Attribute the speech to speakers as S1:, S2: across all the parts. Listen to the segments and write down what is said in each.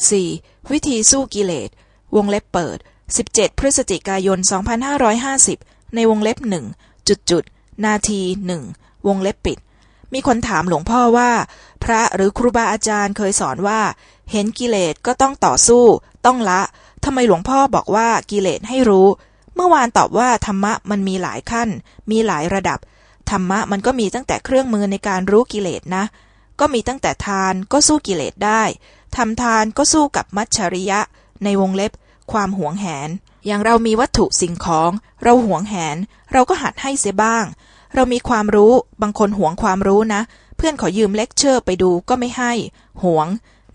S1: 4. วิธีสู้กิเลส วงเล็บเปิด 17 พฤศจิกายน 2550 ในวงเล็บหนึ่งจุดจุดนาทีหนึ่งวงเล็บปิด มีคนถามหลวงพ่อว่า พระหรือครูบาอาจารย์เคยสอนว่า เห็นกิเลสก็ต้องต่อสู้ ต้องละทำไมหลวงพ่อบอกว่ากิเลสให้รู้ เมื่อวานตอบว่าธรรมะมันมีหลายขั้น มีหลายระดับ ธรรมะมันก็มีตั้งแต่เครื่องมือในการรู้กิเลสนะ ก็มีตั้งแต่ทานก็สู้กิเลสได้ ทำทานก็สู้กับมัจฉริยะ ในวงเล็บ ความหวงแหน อย่างเรามีวัตถุสิ่งของ เราหวงแหน เราก็หัดให้เสียบ้าง เรามีความรู้บางคนหวงความรู้นะ เพื่อนขอยืมเลคเชอร์ไปดูก็ไม่ให้ หวง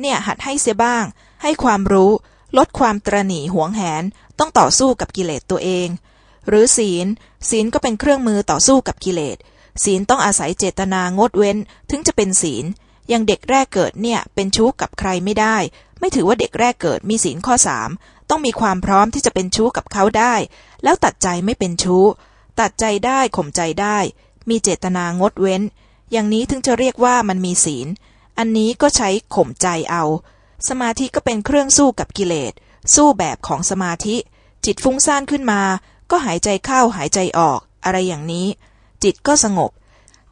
S1: เนี่ยหัดให้เสียบ้าง ให้ความรู้ ลดความตรณีหวงแหน ต้องต่อสู้กับกิเลสตัวเอง หรือศีล ศีลก็เป็นเครื่องมือต่อสู้กับกิเลสศีลต้องอาศัยเจตนางดเว้นถึงจะเป็นศีล อย่างเด็กแรกเกิดเนี่ยเป็นชู้กับใครไม่ได้ ไม่ถือว่าเด็กแรกเกิดมีศีลข้อสามต้องมีความพร้อมที่จะเป็นชู้กับเขาได้ แล้วตัดใจไม่เป็นชู้ ตัดใจได้ข่มใจได้ มีเจตนางดเว้น อย่างนี้ถึงจะเรียกว่ามันมีศีล อันนี้ก็ใช้ข่มใจเอา สมาธิก็เป็นเครื่องสู้กับกิเลส สู้แบบของสมาธิ จิตฟุ้งซ่านขึ้นมา ก็หายใจเข้าหายใจออก อะไรอย่างนี้ จิตก็สงบ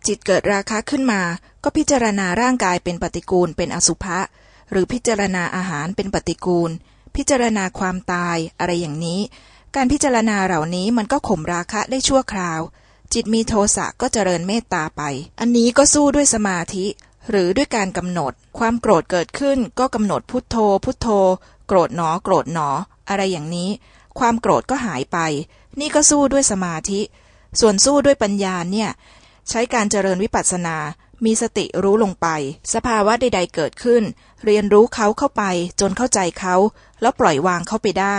S1: จิตเกิดราคะขึ้นมา ก็พิจารณาร่างกายเป็นปฏิกูลเป็นอสุภะหรือพิจารณาอาหารเป็นปฏิกูล พิจารณาความตายอะไรอย่างนี้ การพิจารณาเหล่านี้มันก็ข่มราคะได้ชั่วคราว จิตมีโทสะก็เจริญเมตตาไป อันนี้ก็สู้ด้วยสมาธิ หรือด้วยการกำหนด ความโกรธเกิดขึ้นก็กำหนดพุทโธ พุทโธ โกรธหนอ โกรธหนอ อะไรอย่างนี้ ความโกรธก็หายไป นี่ก็สู้ด้วยสมาธิ ส่วนสู้ด้วยปัญญาเนี่ย ใช้การเจริญวิปัสสนา มีสติรู้ลงไป สภาวะใด ๆ เกิดขึ้น เรียนรู้เขาเข้าไป จนเข้าใจเขา แล้วปล่อยวางเขาไปได้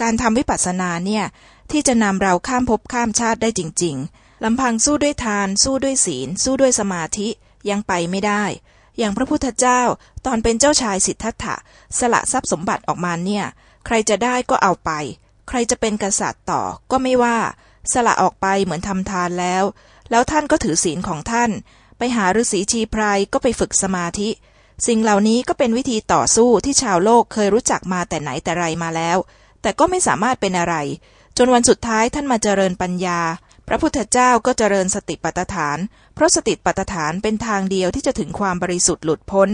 S1: การทำวิปัสสนาเนี่ย ที่จะนำเราข้ามภพข้ามชาติได้จริง ๆลำพังสู้ด้วยทาน สู้ด้วยศีล สู้ด้วยสมาธิยังไปไม่ได้ อย่างพระพุทธเจ้าตอนเป็นเจ้าชายสิทธัตถะสละทรัพย์สมบัติออกมาเนี่ย ใครจะได้ก็เอาไป ใครจะเป็นกษัตริย์ต่อก็ไม่ว่า สละออกไปเหมือนทำทานแล้ว แล้วท่านก็ถือศีลของท่าน ไปหาฤาษีชีพรายก็ไปฝึกสมาธิ สิ่งเหล่านี้ก็เป็นวิธีต่อสู้ที่ชาวโลกเคยรู้จักมาแต่ไหนแต่ไรมาแล้ว แต่ก็ไม่สามารถเป็นอะไร จนวันสุดท้ายท่านมาเจริญปัญญา พระพุทธเจ้าก็เจริญสติปัฏฐาน เพราะสติปัฏฐานเป็นทางเดียวที่จะถึงความบริสุทธิ์หลุดพ้น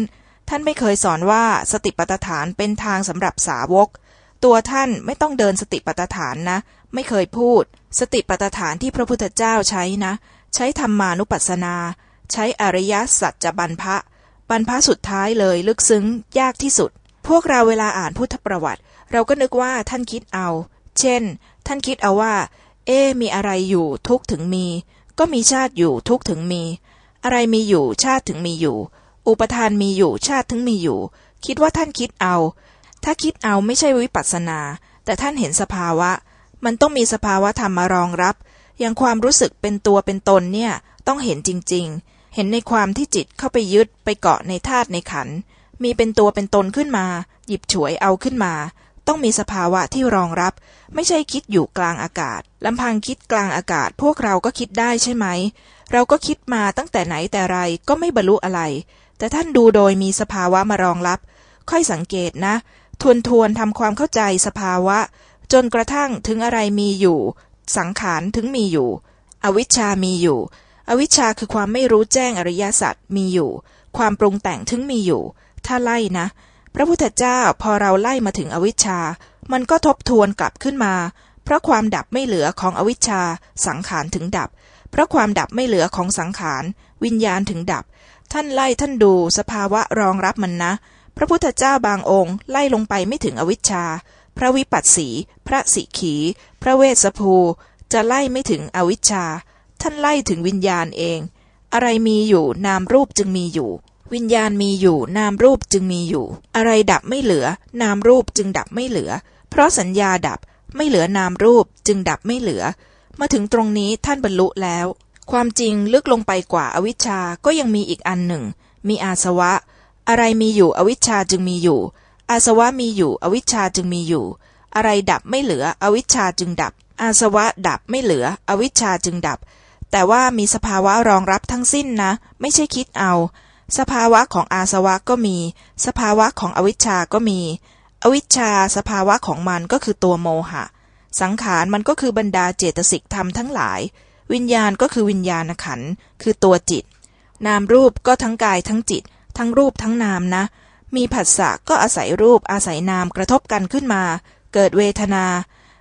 S1: ท่านไม่เคยสอนว่าสติปัฏฐานเป็นทางสำหรับสาวก ตัวท่านไม่ต้องเดินสติปัฏฐานนะ ไม่เคยพูด สติปัฏฐานที่พระพุทธเจ้าใช้นะ ใช้ธรรมานุปัสสนา ใช้อริยสัจจะบรรพะบรรพะสุดท้ายเลยลึกซึ้งยากที่สุด พวกเราเวลาอ่านพุทธประวัติ เราก็นึกว่าท่านคิดเอา เช่น ท่านคิดเอาว่า เอ๊มีอะไรอยู่ทุกถึงมี ก็มีชาติอยู่ทุกถึงมี อะไรมีอยู่ชาติถึงมีอยู่ อุปทานมีอยู่ชาติถึงมีอยู่ คิดว่าท่านคิดเอา ถ้าคิดเอาไม่ใช่วิปัสสนา แต่ท่านเห็นสภาวะ มันต้องมีสภาวะธรรมมารองรับ อย่างความรู้สึกเป็นตัวเป็นตนเนี่ยต้องเห็นจริง ๆ เห็นในความที่จิตเข้าไปยึดไปเกาะในธาตุในขัน มีเป็นตัวเป็นตนขึ้นมา หยิบฉวยเอาขึ้นมา ต้องมีสภาวะที่รองรับ ไม่ใช่คิดอยู่กลางอากาศลำพังคิดกลางอากาศ พวกเราก็คิดได้ใช่ไหม เราก็คิดมาตั้งแต่ไหนแต่ไรก็ไม่บรรลุอะไร แต่ท่านดูโดยมีสภาวะมารองรับ ค่อยสังเกตนะ ทวนทวนทำความเข้าใจสภาวะ จนกระทั่งถึงอะไรมีอยู่ สังขารถึงมีอยู่ อวิชชามีอยู่ อวิชชาคือความไม่รู้แจ้งอริยสัจมีอยู่ ความปรุงแต่งถึงมีอยู่ ถ้าไล่นะ พระพุทธเจ้าพอเราไล่มาถึงอวิชชา มันก็ทบทวนกลับขึ้นมา เพราะความดับไม่เหลือของอวิชชา สังขารถึงดับ เพราะความดับไม่เหลือของสังขาร วิญญาณถึงดับ ท่านไล่ท่านดูสภาวะรองรับมันนะ พระพุทธเจ้าบางองค์ ไล่ลงไปไม่ถึงอวิชชา พระวิปัสสี พระสิขี พระเวสสภู จะไล่ไม่ถึงอวิชชา ท่านไล่ถึงวิญญาณเอง อะไรมีอยู่นามรูปจึงมีอยู่ วิญญาณมีอยู่ นามรูปจึงมีอยู่ อะไรดับไม่เหลือ นามรูปจึงดับไม่เหลือ เพราะสัญญาดับไม่เหลือนามรูปจึงดับไม่เหลือ มาถึงตรงนี้ท่านบรรลุแล้ว ความจริงลึกลงไปกว่าอวิชชาก็ยังมีอีกอันหนึ่ง มีอาสวะ อะไรมีอยู่อวิชชาจึงมีอยู่ อาสวะมีอยู่ อวิชชาจึงมีอยู่ อะไรดับไม่เหลือ อวิชชาจึงดับ อาสวะดับไม่เหลือ อวิชชาจึงดับ แต่ว่ามีสภาวะรองรับทั้งสิ้นนะ ไม่ใช่คิดเอา สภาวะของอาสวะก็มี สภาวะของอวิชชาก็มี อวิชชาสภาวะของมันก็คือตัวโมหะ สังขารมันก็คือบรรดาเจตสิกธรรมทั้งหลาย วิญญาณก็คือวิญญาณขัน คือตัวจิต นามรูปก็ทั้งกายทั้งจิต ทั้งรูปทั้งนามนะ มีผัสสะก็อาศัยรูปอาศัยนามกระทบกันขึ้นมา เกิดเวทนา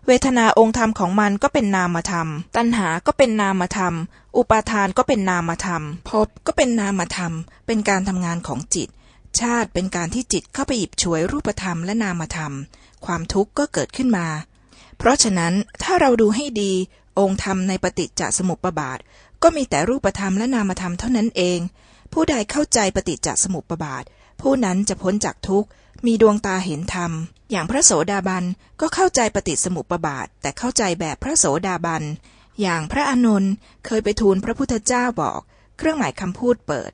S1: เวทนาองค์ธรรมของมันก็เป็นนามธรรม ตัณหาก็เป็นนามธรรม อุปาทานก็เป็นนามธรรม ภพก็เป็นนามธรรม เป็นการทำงานของจิต ชาติเป็นการที่จิตเข้าไปหยิบฉวยรูปธรรมและนามธรรม ความทุกข์ก็เกิดขึ้นมา เพราะฉะนั้นถ้าเราดูให้ดี องค์ธรรมในปฏิจจสมุปบาท ก็มีแต่รูปธรรมและนามธรรมเท่านั้นเอง ผู้ใดเข้าใจปฏิจจสมุปบาท ผู้นั้นจะพ้นจากทุกข์ มีดวงตาเห็นธรรม อย่างพระโสดาบันก็เข้าใจปฏิสมุปบาท แต่เข้าใจแบบพระโสดาบัน อย่างพระอานนท์เคยไปทูลพระพุทธเจ้าบอก เครื่องหมายคำพูดเปิด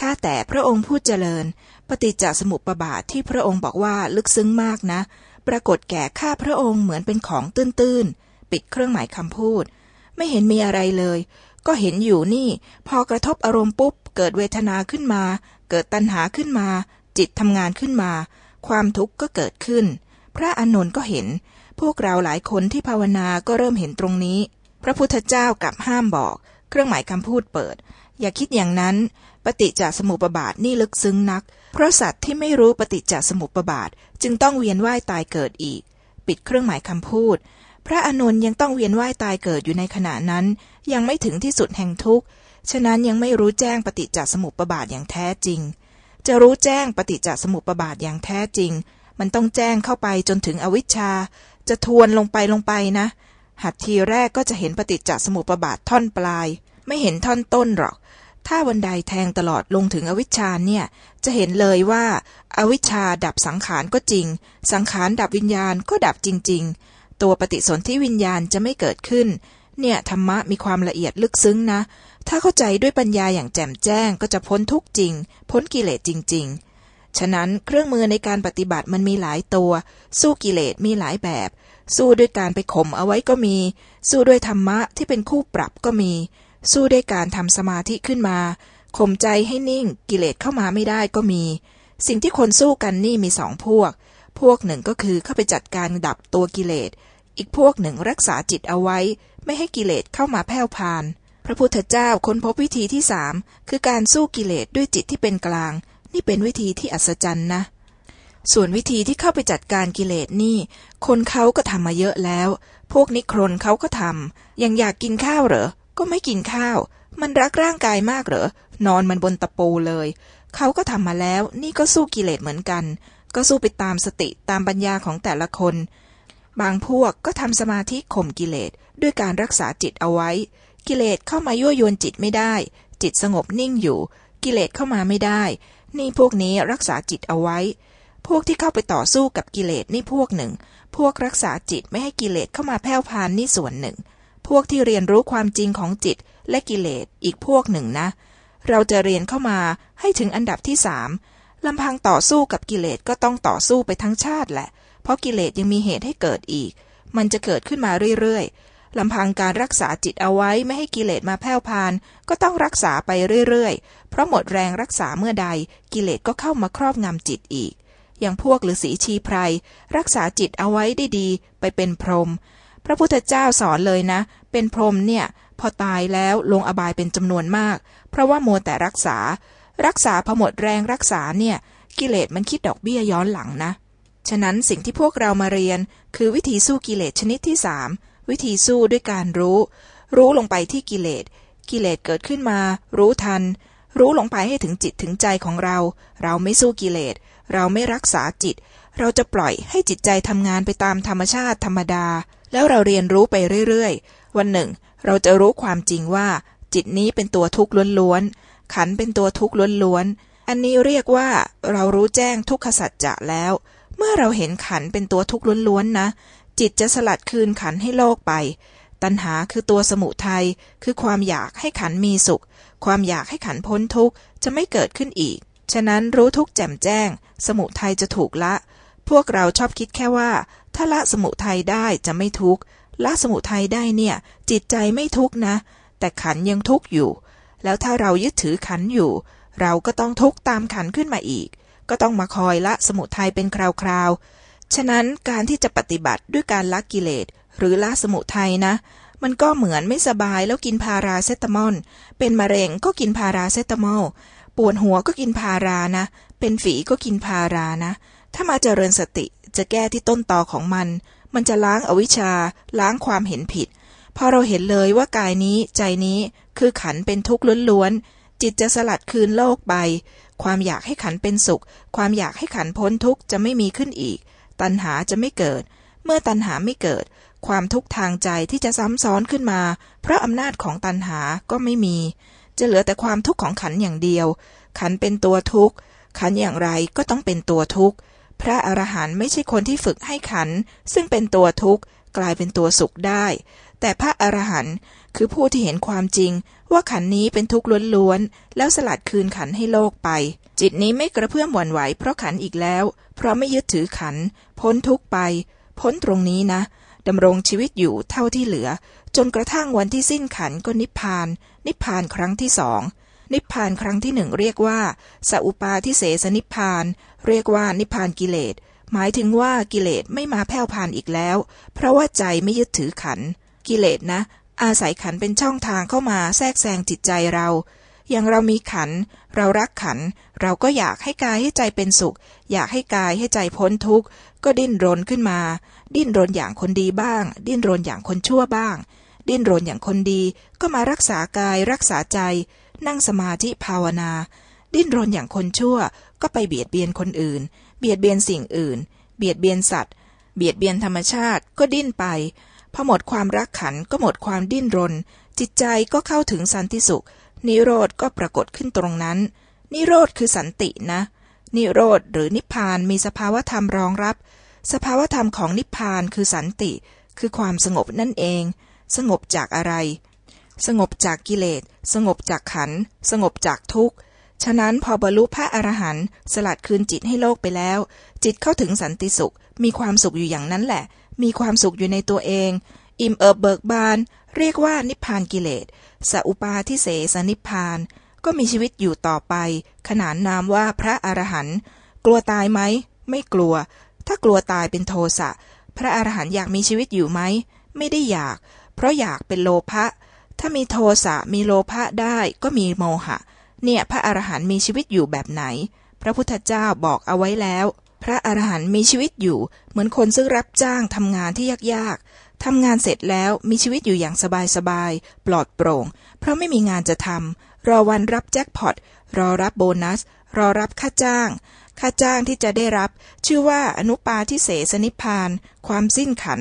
S1: ข้าแต่พระองค์พูดเจริญ ปฏิจจสมุปบาทที่พระองค์บอกว่าลึกซึ้งมากนะ ปรากฏแก่ข้าพระองค์เหมือนเป็นของตื้นๆ ปิดเครื่องหมายคำพูด ไม่เห็นมีอะไรเลย ก็เห็นอยู่นี่ พอกระทบอารมณ์ปุ๊บ เกิดเวทนาขึ้นมา เกิดตัณหาขึ้นมา จิตทำงานขึ้นมา ความทุกข์ก็เกิดขึ้น พระอานนท์ก็เห็น พวกเราหลายคนที่ภาวนาก็เริ่มเห็นตรงนี้ พระพุทธเจ้ากลับห้ามบอก เครื่องหมายคำพูดเปิด อย่าคิดอย่างนั้น ปฏิจจสมุปบาทนี่ลึกซึ้งนัก เพราะสัตว์ที่ไม่รู้ปฏิจจสมุปบาทจึงต้องเวียนว่ายตายเกิดอีก ปิดเครื่องหมายคำพูด พระอานนท์ยังต้องเวียนว่ายตายเกิดอยู่ในขณะนั้น ยังไม่ถึงที่สุดแห่งทุกข์ฉะนั้นยังไม่รู้แจ้งปฏิจจสมุปบาทอย่างแท้จริง จะรู้แจ้งปฏิจจสมุปบาทอย่างแท้จริง มันต้องแจ้งเข้าไปจนถึงอวิชชา จะทวนลงไปลงไปนะ หัดทีแรกก็จะเห็นปฏิจจสมุปบาทท่อนปลาย ไม่เห็นท่อนต้นหรอก ถ้าวันใดแทงตลอดลงถึงอวิชชาเนี่ย จะเห็นเลยว่าอาวิชชาดับสังขารก็จริง สังขารดับวิญญาณก็ดับจริง ๆ ตัวปฏิสนธิวิญญาณจะไม่เกิดขึ้น เนี่ยธรรมะมีความละเอียดลึกซึ้งนะ ถ้าเข้าใจด้วยปัญญาอย่างแจ่มแจ้งก็จะพ้นทุกจริง พ้นกิเลสจริง ๆ ฉะนั้นเครื่องมือในการปฏิบัติมันมีหลายตัว สู้กิเลสมีหลายแบบ สู้ด้วยการไปข่มเอาไว้ก็มี สู้ด้วยธรรมะที่เป็นคู่ปรับก็มี สู้ด้วยการทำสมาธิขึ้นมาข่มใจให้นิ่งกิเลสเข้ามาไม่ได้ก็มี สิ่งที่คนสู้กันนี่มีสองพวก พวกหนึ่งก็คือเข้าไปจัดการดับตัวกิเลส อีกพวกหนึ่งรักษาจิตเอาไว้ ไม่ให้กิเลสเข้ามาแผ่วพาน พระพุทธเจ้าค้นพบวิธีที่สามคือการสู้กิเลสด้วยจิตที่เป็นกลาง นี่เป็นวิธีที่อัศจรรย์นะ ส่วนวิธีที่เข้าไปจัดการกิเลสนี่ คนเขาก็ทำมาเยอะแล้ว พวกนิครนเขาก็ทำยังอยากกินข้าวเหรอ ก็ไม่กินข้าว มันรักร่างกายมากเหรอ นอนมันบนตะปูเลย เขาก็ทำมาแล้ว นี่ก็สู้กิเลสเหมือนกัน ก็สู้ไปตามสติตามปัญญาของแต่ละคน บางพวกก็ทำสมาธิข่มกิเลสด้วยการรักษาจิตเอาไว้ กิเลสเข้ามายั่วยวนจิตไม่ได้ จิตสงบนิ่งอยู่ กิเลสเข้ามาไม่ได้ นี่พวกนี้รักษาจิตเอาไว้ พวกที่เข้าไปต่อสู้กับกิเลสนี่พวกหนึ่ง พวกรักษาจิตไม่ให้กิเลสเข้ามาแผ่วพานนี่ส่วนหนึ่ง พวกที่เรียนรู้ความจริงของจิตและกิเลสอีกพวกหนึ่งนะ เราจะเรียนเข้ามาให้ถึงอันดับที่สามลำพังต่อสู้กับกิเลสก็ต้องต่อสู้ไปทั้งชาติแหละ เพราะกิเลสยังมีเหตุให้เกิดอีก มันจะเกิดขึ้นมาเรื่อย ลำพังการรักษาจิตเอาไว้ไม่ให้กิเลสมาแผ่วพาน ก็ต้องรักษาไปเรื่อยๆ เพราะหมดแรงรักษาเมื่อใด กิเลสก็เข้ามาครอบงำจิตอีก อย่างพวกฤาษีชีไพรรักษาจิตเอาไว้ได้ดี ไปเป็นพรหมพระพุทธเจ้าสอนเลยนะ เป็นพรหมเนี่ย พอตายแล้วลงอบายเป็นจำนวนมาก เพราะว่ามัวแต่รักษา รักษาพอหมดแรงรักษาเนี่ย กิเลสมันคิดดอกเบี้ยย้อนหลังนะ ฉะนั้นสิ่งที่พวกเรามาเรียน คือวิธีสู้กิเลสชนิดที่สาม วิธีสู้ด้วยการรู้ รู้ลงไปที่กิเลส กิเลสเกิดขึ้นมา รู้ทัน รู้ลงไปให้ถึงจิตถึงใจของเรา เราไม่สู้กิเลส เราไม่รักษาจิต เราจะปล่อยให้จิตใจทำงานไปตามธรรมชาติธรรมดา แล้วเราเรียนรู้ไปเรื่อยๆ วันหนึ่ง เราจะรู้ความจริงว่า จิตนี้เป็นตัวทุกข์ล้วนๆ ขันเป็นตัวทุกข์ล้วนๆ อันนี้เรียกว่าเรารู้แจ้งทุกขสัจจะแล้ว เมื่อเราเห็นขันเป็นตัวทุกข์ล้วนๆนะ จิตจะสลัดคืนขันให้โลกไป ตัณหาคือตัวสมุทัยคือความอยากให้ขันมีสุข ความอยากให้ขันพ้นทุกข์จะไม่เกิดขึ้นอีก ฉะนั้นรู้ทุกแจ่มแจ้ง สมุทัยจะถูกละ พวกเราชอบคิดแค่ว่า ถ้าละสมุทัยได้จะไม่ทุกข์ละสมุทัยได้เนี่ย จิตใจไม่ทุกข์นะ แต่ขันยังทุกข์อยู่ แล้วถ้าเรายึดถือขันอยู่ เราก็ต้องทุกข์ตามขันขึ้นมาอีก ก็ต้องมาคอยละสมุทัยเป็นคราวๆ ฉะนั้นการที่จะปฏิบัติด้วยการละกิเลสหรือละสมุทัยนะ มันก็เหมือนไม่สบายแล้วกินพาราเซตามอล เป็นมะเร็งก็กินพาราเซตามอล ปวดหัวก็กินพารานะ เป็นฝีก็กินพารานะ ถ้ามาเจริญสติจะแก้ที่ต้นตอของมัน มันจะล้างอวิชชา ล้างความเห็นผิด พอเราเห็นเลยว่ากายนี้ใจนี้คือขันเป็นทุกข์ล้วนๆ จิตจะสลัดคืนโลกไป ความอยากให้ขันเป็นสุข ความอยากให้ขันพ้นทุกข์จะไม่มีขึ้นอีก ตัณหาจะไม่เกิด เมื่อตัณหาไม่เกิด ความทุกข์ทางใจที่จะซ้ำซ้อนขึ้นมา เพราะอำนาจของตัณหาก็ไม่มี จะเหลือแต่ความทุกข์ของขันอย่างเดียว ขันเป็นตัวทุกข์ ขันอย่างไรก็ต้องเป็นตัวทุกข์ พระอรหันต์ไม่ใช่คนที่ฝึกให้ขัน ซึ่งเป็นตัวทุกข์กลายเป็นตัวสุขได้ แต่พระอรหันต์ คือผู้ที่เห็นความจริง ว่าขันนี้เป็นทุกข์ล้วนๆ แล้วสลัดคืนขันให้โลกไป จิตนี้ไม่กระเพื่อมหวั่นไหวเพราะขันอีกแล้ว เพราะไม่ยึดถือขัน พ้นทุกข์ไป พ้นตรงนี้นะดำรงชีวิตอยู่เท่าที่เหลือ จนกระทั่งวันที่สิ้นขันก็นิพพาน นิพพานครั้งที่สองนิพพานครั้งที่หนึ่งเรียกว่าสัอุปาทิเสสนิพพาน เรียกว่านิพพานกิเลส หมายถึงว่ากิเลสไม่มาแผ่วพานอีกแล้ว เพราะว่าใจไม่ยึดถือขัน กิเลสนะ อาศัยขันเป็นช่องทางเข้ามาแทรกแซงจิตใจเรา อย่างเรามีขัน เรารักขัน เราก็อยากให้กายให้ใจเป็นสุข อยากให้กายให้ใจพ้นทุกข์ ก็ดิ้นรนขึ้นมา ดิ้นรนอย่างคนดีบ้าง ดิ้นรนอย่างคนชั่วบ้าง ดิ้นรนอย่างคนดี ก็มารักษากายรักษาใจ นั่งสมาธิภาวนา ดิ้นรนอย่างคนชั่ว ก็ไปเบียดเบียนคนอื่น เบียดเบียนสิ่งอื่น เบียดเบียนสัตว์ เบียดเบียนธรรมชาติ ก็ดิ้นไป พอหมดความรักขันก็หมดความดิ้นรน จิตใจก็เข้าถึงสันติสุข นิโรธก็ปรากฏขึ้นตรงนั้น นิโรธคือสันตินะ นิโรธหรือนิพพานมีสภาวธรรมรองรับ สภาวธรรมของนิพพานคือสันติ คือความสงบนั่นเอง สงบจากอะไร สงบจากกิเลส สงบจากขัน สงบจากทุกข์ฉะนั้นพอบรรลุพระอรหันต์สลัดคืนจิตให้โลกไปแล้ว จิตเข้าถึงสันติสุข มีความสุขอยู่อย่างนั้นแหละ มีความสุขอยู่ในตัวเอง อิ่มเอิบเบิกบาน เรียกว่านิพพานกิเลสสอุปาทิเสสนิพพาน ก็มีชีวิตอยู่ต่อไป ขนานนามว่าพระอรหันต์กลัวตายไหม ไม่กลัว ถ้ากลัวตายเป็นโทสะ พระอรหันต์อยากมีชีวิตอยู่ไหม ไม่ได้อยาก เพราะอยากเป็นโลภะ ถ้ามีโทสะมีโลภะได้ก็มีโมหะ เนี่ยพระอรหันต์มีชีวิตอยู่แบบไหน พระพุทธเจ้าบอกเอาไว้แล้ว พระอรหันต์มีชีวิตอยู่ เหมือนคนซึ่งรับจ้างทำงานที่ยากๆทำงานเสร็จแล้วมีชีวิตอยู่อย่างสบายๆ ปลอดโปร่ง เพราะไม่มีงานจะทำรอวันรับแจ็คพอต รอรับโบนัส รอรับค่าจ้าง ค่าจ้างที่จะได้รับ ชื่อว่าอนุปาทิเสสนิพพาน ความสิ้นขัน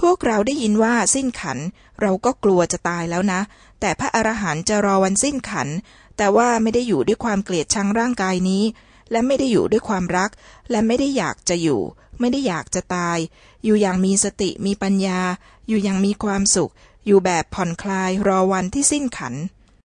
S1: พวกเราได้ยินว่าสิ้นขัน เราก็กลัวจะตายแล้วนะ แต่พระอรหันต์จะรอวันสิ้นขัน แต่ว่าไม่ได้อยู่ด้วยความเกลียดชังร่างกายนี้ และไม่ได้อยู่ด้วยความรัก และไม่ได้อยากจะอยู่ ไม่ได้อยากจะตาย อยู่อย่างมีสติมีปัญญา อยู่อย่างมีความสุข อยู่แบบผ่อนคลายรอวันที่สิ้นขัน